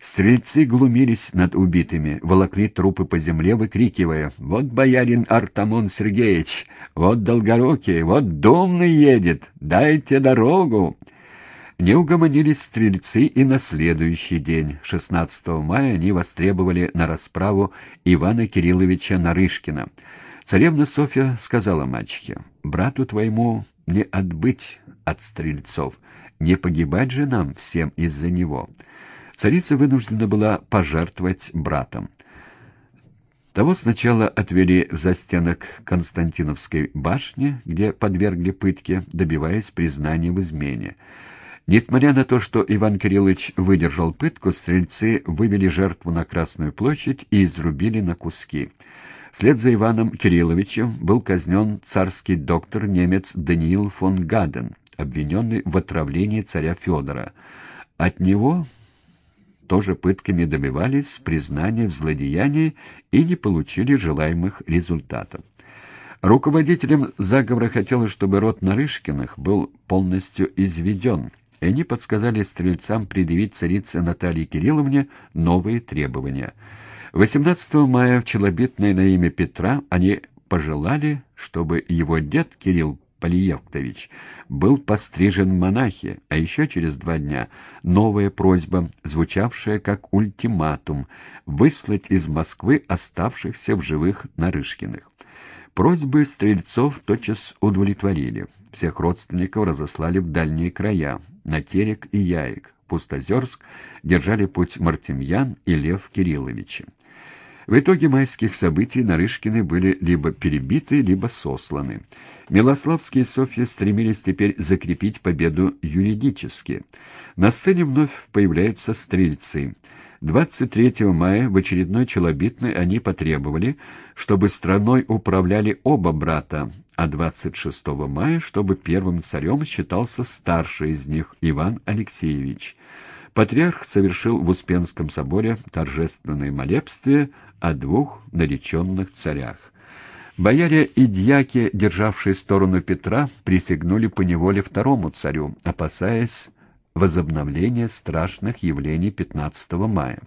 Стрельцы глумились над убитыми, волокли трупы по земле, выкрикивая «Вот боярин Артамон Сергеевич! Вот Долгорукий! Вот Домный едет! Дайте дорогу!» Не угомонились стрельцы и на следующий день, 16 мая, они востребовали на расправу Ивана Кирилловича Нарышкина. Царевна Софья сказала мачехе, «Брату твоему не отбыть от стрельцов, не погибать же нам всем из-за него». Царица вынуждена была пожертвовать братом. Того сначала отвели в застенок Константиновской башни, где подвергли пытке, добиваясь признания в измене. Несмотря на то, что Иван Кириллович выдержал пытку, стрельцы вывели жертву на Красную площадь и изрубили на куски. Вслед за Иваном Кирилловичем был казнен царский доктор немец Даниил фон Гаден, обвиненный в отравлении царя Федора. От него тоже пытками добивались признания в злодеянии и не получили желаемых результатов. Руководителем заговора хотелось, чтобы род Нарышкиных был полностью изведен, и они подсказали стрельцам предъявить царице Наталье Кирилловне новые требования. 18 мая в Челобитное на имя Петра они пожелали, чтобы его дед Кирилл Полиевктович был пострижен монахи, а еще через два дня новая просьба, звучавшая как ультиматум, выслать из Москвы оставшихся в живых Нарышкиных. Просьбы стрельцов тотчас удовлетворили. Всех родственников разослали в дальние края, на Терек и Яек. Пустозерск держали путь Мартемьян и Лев Кирилловичи. В итоге майских событий Нарышкины были либо перебиты, либо сосланы. Милославские Софья стремились теперь закрепить победу юридически. На сцене вновь появляются стрельцы — 23 мая в очередной челобитной они потребовали, чтобы страной управляли оба брата, а 26 мая, чтобы первым царем считался старший из них Иван Алексеевич. Патриарх совершил в Успенском соборе торжественное молебствие о двух нареченных царях. Бояре и дьяки, державшие сторону Петра, присягнули по неволе второму царю, опасаясь возобновления страшных явлений 15 мая.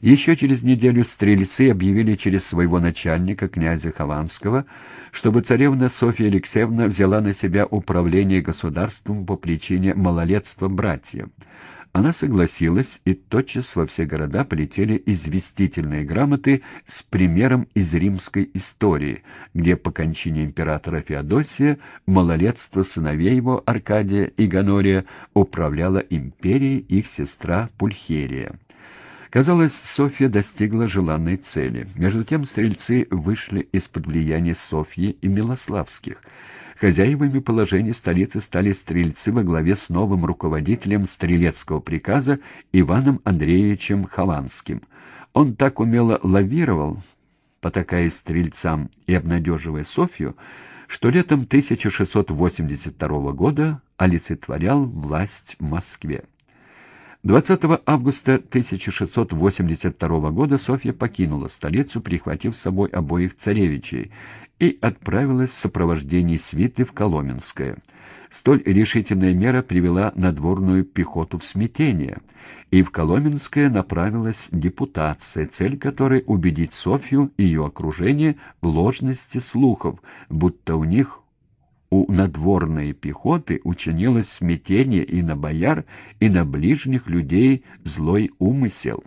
Еще через неделю стрельцы объявили через своего начальника, князя Хованского, чтобы царевна Софья Алексеевна взяла на себя управление государством по причине малолетства братьев. Она согласилась, и тотчас во все города полетели известительные грамоты с примером из римской истории, где по кончине императора Феодосия малолетство сыновей его Аркадия и Ганория управляла империей их сестра Пульхерия. Казалось, Софья достигла желанной цели. Между тем стрельцы вышли из-под влияния Софьи и Милославских – Хозяевами положения столицы стали стрельцы во главе с новым руководителем стрелецкого приказа Иваном Андреевичем Хованским. Он так умело лавировал, потакая стрельцам и обнадеживая Софью, что летом 1682 года олицетворял власть в Москве. 20 августа 1682 года Софья покинула столицу, прихватив с собой обоих царевичей, и отправилась в сопровождении свиты в Коломенское. Столь решительная мера привела надворную пехоту в смятение, и в Коломенское направилась депутация, цель которой убедить Софью и ее окружение в ложности слухов, будто у них у надворной пехоты учинилось смятение и на бояр, и на ближних людей злой умысел.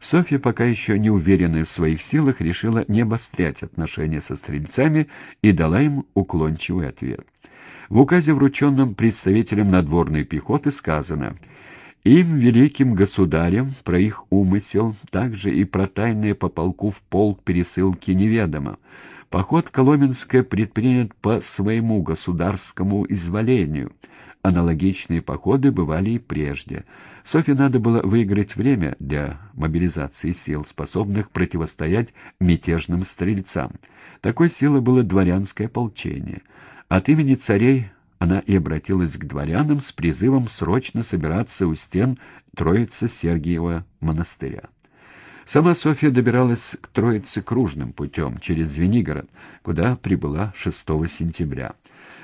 Софья, пока еще не уверенная в своих силах, решила не обострять отношения со стрельцами и дала им уклончивый ответ. В указе, врученном представителям надворной пехоты, сказано «Им, великим государям, про их умысел, также и про тайные по полку в полк пересылки неведомо. Поход Коломенское предпринят по своему государскому изволению. Аналогичные походы бывали и прежде. Софье надо было выиграть время для мобилизации сил, способных противостоять мятежным стрельцам. Такой силой было дворянское ополчение. От имени царей она и обратилась к дворянам с призывом срочно собираться у стен Троицы Сергиева монастыря. Сама Софья добиралась к Троице кружным путем, через Звенигород, куда прибыла 6 сентября.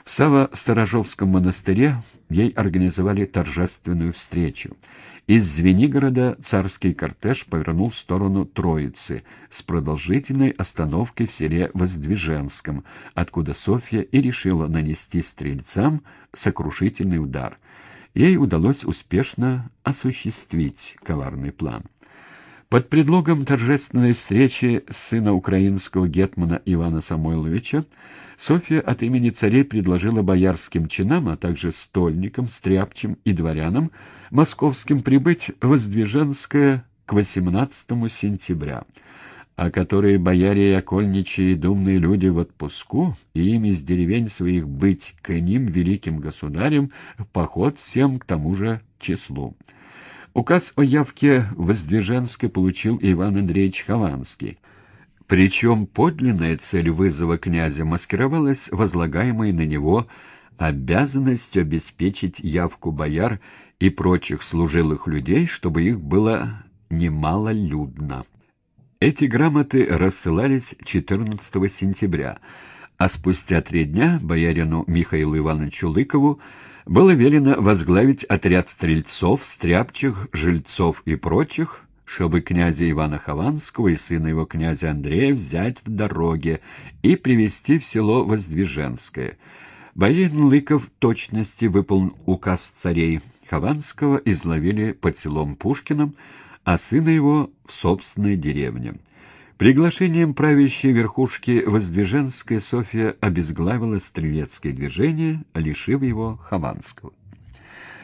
В Саво-Сторожовском монастыре ей организовали торжественную встречу. Из Звенигорода царский кортеж повернул в сторону Троицы с продолжительной остановкой в селе Воздвиженском, откуда Софья и решила нанести стрельцам сокрушительный удар. Ей удалось успешно осуществить коварный план. Под предлогом торжественной встречи сына украинского гетмана Ивана Самойловича Софья от имени царей предложила боярским чинам, а также стольникам, стряпчим и дворянам московским прибыть в Воздвиженское к 18 сентября, а которые бояре и окольничьи и думные люди в отпуску, и им из деревень своих быть к ним великим государем в поход всем к тому же числу. Указ о явке в Воздвиженске получил Иван Андреевич Хованский. Причем подлинная цель вызова князя маскировалась возлагаемой на него обязанностью обеспечить явку бояр и прочих служилых людей, чтобы их было немало людно. Эти грамоты рассылались 14 сентября, а спустя три дня боярину Михаилу Ивановичу Лыкову было велено возглавить отряд стрельцов, стряпчих, жильцов и прочих, чтобы князя Ивана Хованского и сына его князя Андрея взять в дороге и привести в село Воздвиженское. Боярин Лыков в точности выполнил указ царей. Хованского изловили под селом Пушкиным, а сына его в собственной деревне. Приглашением правящей верхушки Воздвиженской Софья обезглавила стрелецкое движение, лишив его Хованского.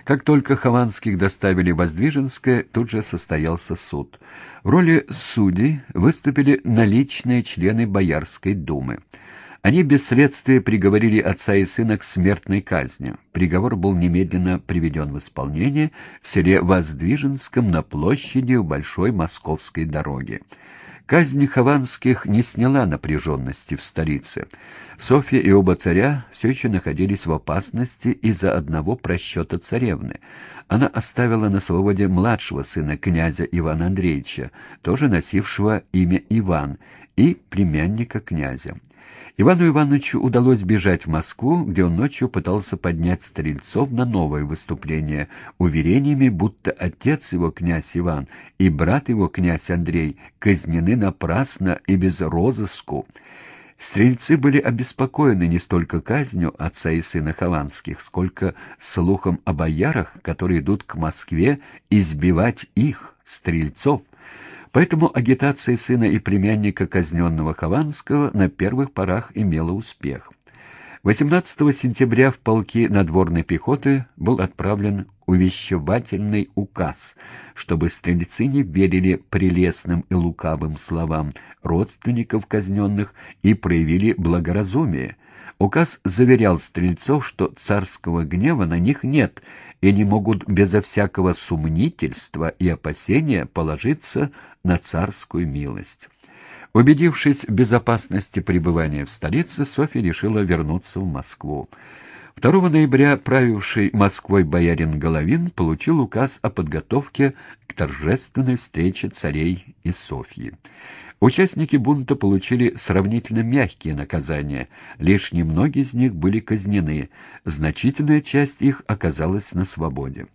Как только Хованских доставили в Воздвиженское, тут же состоялся суд. В роли судей выступили наличные члены Боярской думы. Они без следствия приговорили отца и сына к смертной казни. Приговор был немедленно приведен в исполнение в селе Воздвиженском на площади у Большой Московской дороги. Казнь Хованских не сняла напряженности в столице. Софья и оба царя все еще находились в опасности из-за одного просчета царевны. Она оставила на свободе младшего сына князя Ивана Андреевича, тоже носившего имя Иван, и племянника князя. Ивану Ивановичу удалось бежать в Москву, где он ночью пытался поднять стрельцов на новое выступление, уверениями, будто отец его, князь Иван, и брат его, князь Андрей, казнены напрасно и без розыску. Стрельцы были обеспокоены не столько казнью отца и сына Хованских, сколько слухом о боярах, которые идут к Москве избивать их, стрельцов. Поэтому агитация сына и племянника казненного Хованского на первых порах имела успех. 18 сентября в полки надворной пехоты был отправлен увещевательный указ, чтобы стрельцы не верили прелестным и лукавым словам родственников казненных и проявили благоразумие. Указ заверял стрельцов, что царского гнева на них нет, и они могут безо всякого сумнительства и опасения положиться на царскую милость. Убедившись в безопасности пребывания в столице, Софья решила вернуться в Москву. 2 ноября правивший Москвой боярин Головин получил указ о подготовке к торжественной встрече царей и Софьи. Участники бунта получили сравнительно мягкие наказания, лишь немногие из них были казнены, значительная часть их оказалась на свободе.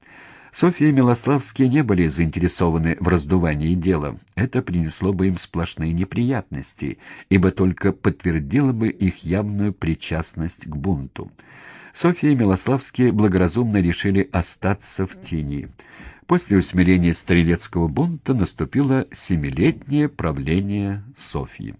Софья и Милославские не были заинтересованы в раздувании дела. Это принесло бы им сплошные неприятности, ибо только подтвердило бы их явную причастность к бунту. Софья и Милославские благоразумно решили остаться в тени. После усмирения стрелецкого бунта наступило семилетнее правление Софьи.